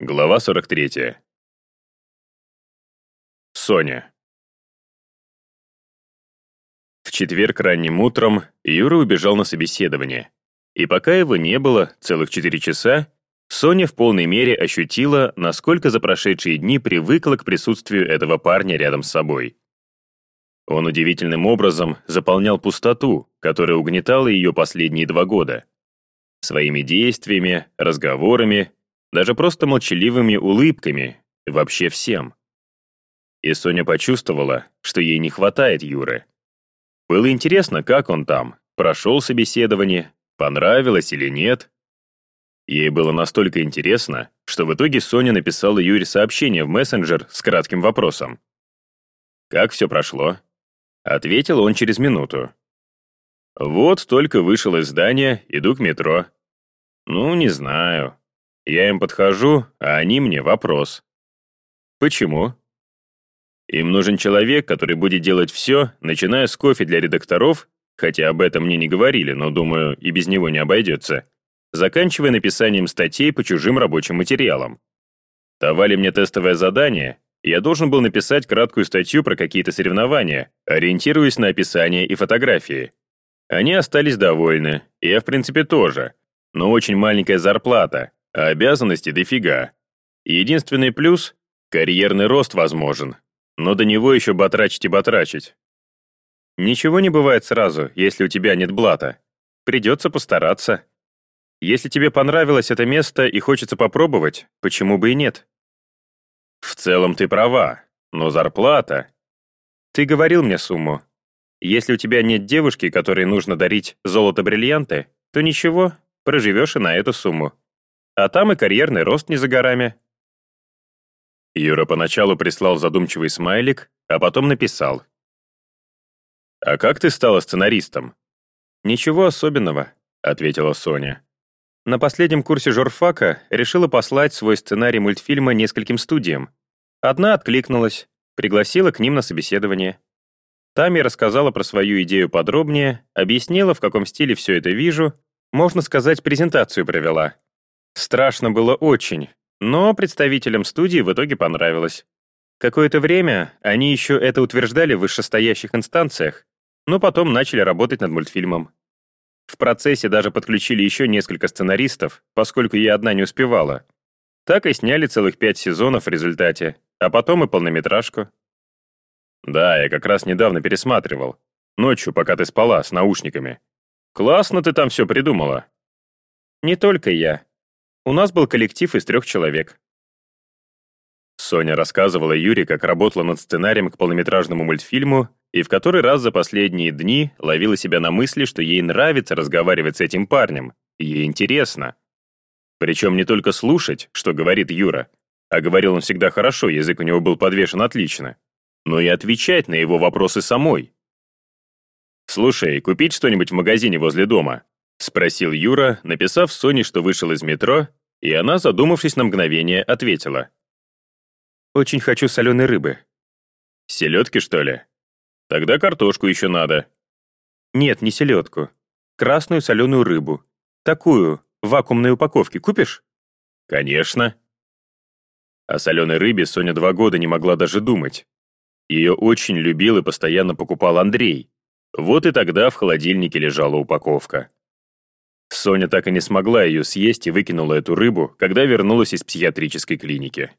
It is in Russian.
Глава 43. Соня. В четверг ранним утром Юра убежал на собеседование. И пока его не было, целых четыре часа, Соня в полной мере ощутила, насколько за прошедшие дни привыкла к присутствию этого парня рядом с собой. Он удивительным образом заполнял пустоту, которая угнетала ее последние два года. Своими действиями, разговорами даже просто молчаливыми улыбками, вообще всем. И Соня почувствовала, что ей не хватает Юры. Было интересно, как он там, прошел собеседование, понравилось или нет. Ей было настолько интересно, что в итоге Соня написала Юре сообщение в мессенджер с кратким вопросом. «Как все прошло?» Ответил он через минуту. «Вот только вышел из здания, иду к метро. Ну, не знаю. Я им подхожу, а они мне вопрос. Почему? Им нужен человек, который будет делать все, начиная с кофе для редакторов, хотя об этом мне не говорили, но, думаю, и без него не обойдется, заканчивая написанием статей по чужим рабочим материалам. Давали мне тестовое задание, я должен был написать краткую статью про какие-то соревнования, ориентируясь на описание и фотографии. Они остались довольны, и я, в принципе, тоже, но очень маленькая зарплата, а обязанностей дофига. Единственный плюс — карьерный рост возможен, но до него еще батрачить и батрачить. Ничего не бывает сразу, если у тебя нет блата. Придется постараться. Если тебе понравилось это место и хочется попробовать, почему бы и нет? В целом ты права, но зарплата... Ты говорил мне сумму. Если у тебя нет девушки, которой нужно дарить золото-бриллианты, то ничего, проживешь и на эту сумму. А там и карьерный рост не за горами. Юра поначалу прислал задумчивый смайлик, а потом написал. «А как ты стала сценаристом?» «Ничего особенного», — ответила Соня. На последнем курсе журфака решила послать свой сценарий мультфильма нескольким студиям. Одна откликнулась, пригласила к ним на собеседование. Там я рассказала про свою идею подробнее, объяснила, в каком стиле все это вижу, можно сказать, презентацию провела. Страшно было очень, но представителям студии в итоге понравилось. Какое-то время они еще это утверждали в вышестоящих инстанциях, но потом начали работать над мультфильмом. В процессе даже подключили еще несколько сценаристов, поскольку я одна не успевала. Так и сняли целых пять сезонов в результате, а потом и полнометражку. Да, я как раз недавно пересматривал. Ночью, пока ты спала, с наушниками. Классно ты там все придумала. Не только я. У нас был коллектив из трех человек. Соня рассказывала Юре, как работала над сценарием к полнометражному мультфильму и в который раз за последние дни ловила себя на мысли, что ей нравится разговаривать с этим парнем, ей интересно. Причем не только слушать, что говорит Юра, а говорил он всегда хорошо, язык у него был подвешен отлично, но и отвечать на его вопросы самой. «Слушай, купить что-нибудь в магазине возле дома?» — спросил Юра, написав Соне, что вышел из метро, и она, задумавшись на мгновение, ответила. «Очень хочу соленой рыбы». «Селедки, что ли? Тогда картошку еще надо». «Нет, не селедку. Красную соленую рыбу. Такую, в вакуумной упаковке. Купишь?» «Конечно». О соленой рыбе Соня два года не могла даже думать. Ее очень любил и постоянно покупал Андрей. Вот и тогда в холодильнике лежала упаковка. Соня так и не смогла ее съесть и выкинула эту рыбу, когда вернулась из психиатрической клиники.